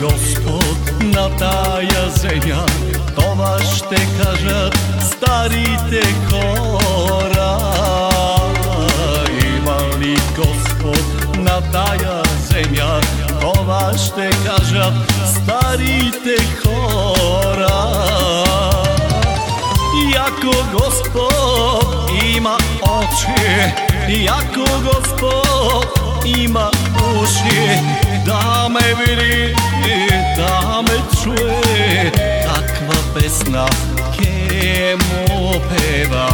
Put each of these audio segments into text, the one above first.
Господ на тая земја, тоа ще кажат старите хора. Има ли Господ на тая земја, тоа ще кажат старите хора. Јако Господ има очи, јако Господ има уши Да ме види, да ме чуе. Каква песна ке му пева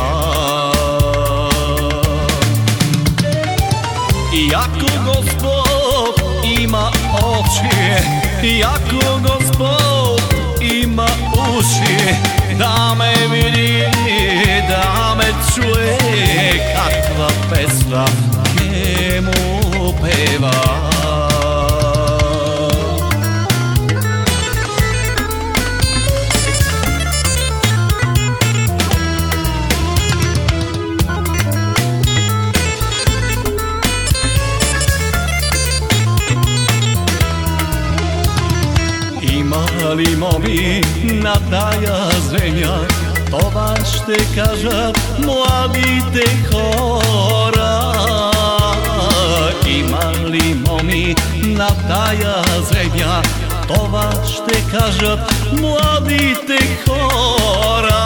Јако Господ има очи Јако Господ има уши Да ме види, да ме чуе. Каква песна Мали моми на тая земја Тоа ще кажат младите хора. Има ли моми на тая земја Тоа ще кажат младите хора.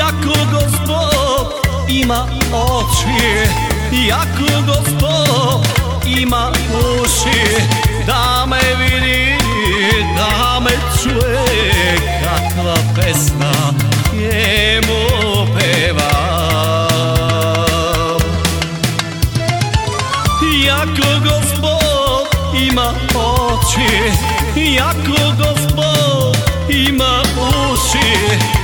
Јако Господ има очи Јако Господ има уши Да ме види da me čuje kakva pesna njemu peva. Jako gospod ima oči, jako gospod ima uši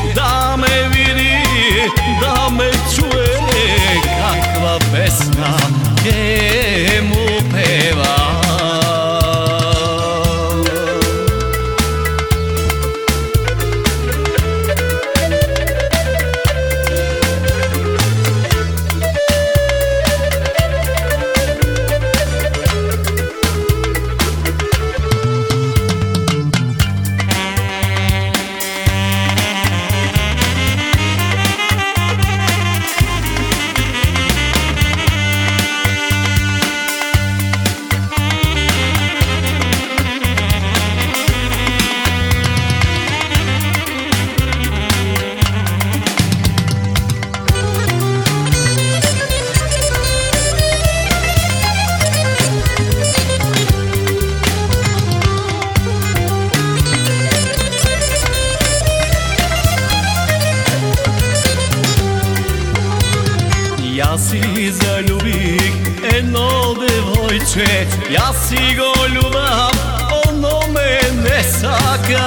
Јас си заљубих едно девојче Јас си го љубам, оно ме не сака.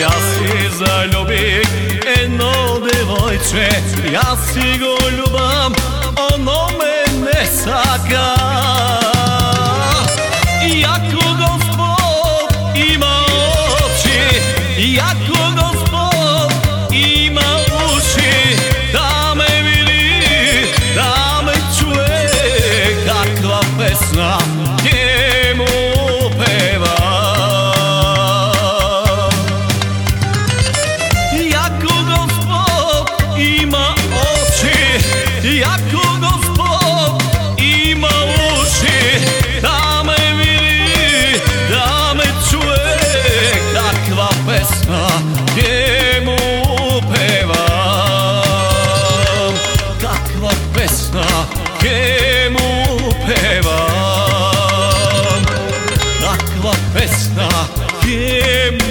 Јас си заљубих едно девојче Јас си го љубам, оно ме не сака. Каква песна ќе му